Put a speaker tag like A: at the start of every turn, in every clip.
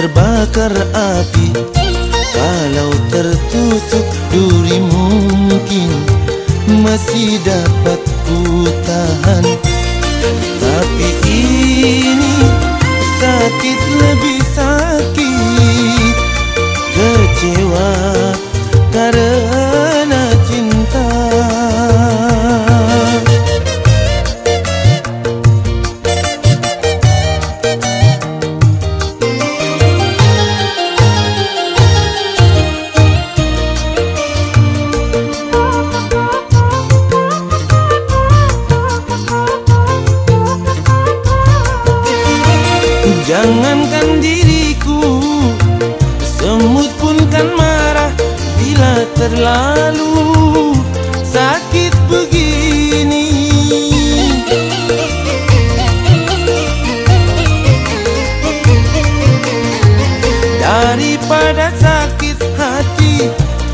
A: terbakar api. Kalau tertusuk duri mungkin Masih dapat ku tahan Tapi ini sakit lebih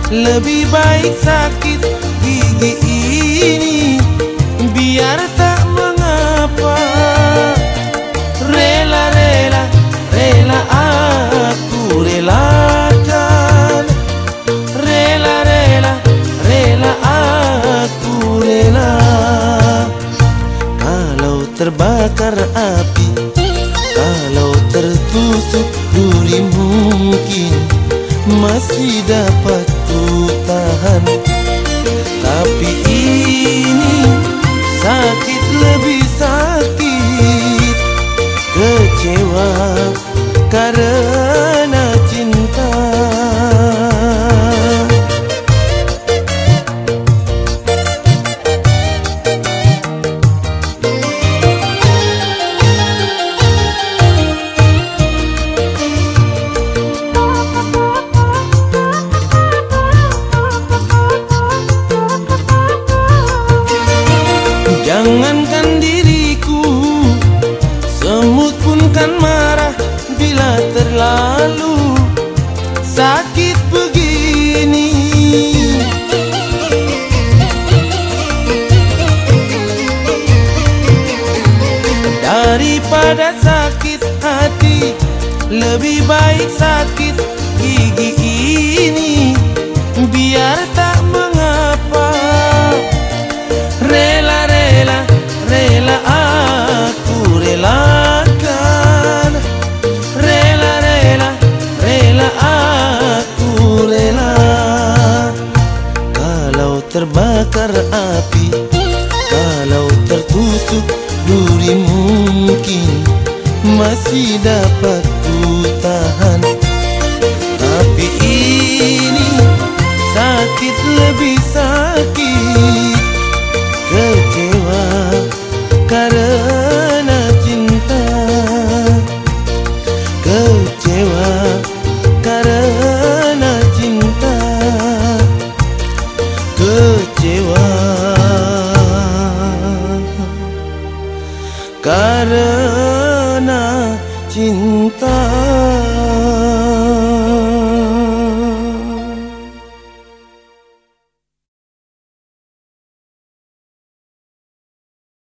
A: Lebih baik sakit gigi ini Biar tak mengapa. Rela-rela, rela aku relakan. Rela-rela, rela aku rela. Kalau terbakar api Kalau tertusuk duri mungkin Masih dapat Kecewa Semut pun kan marah Bila terlalu Sakit begini. Daripada sakit hati Lebih baik sakit terbakar api. Kalau tertusuk duri mungkin Masih dapat ku tahan Tapi ini sakit lebih Kecewa. Karena cinta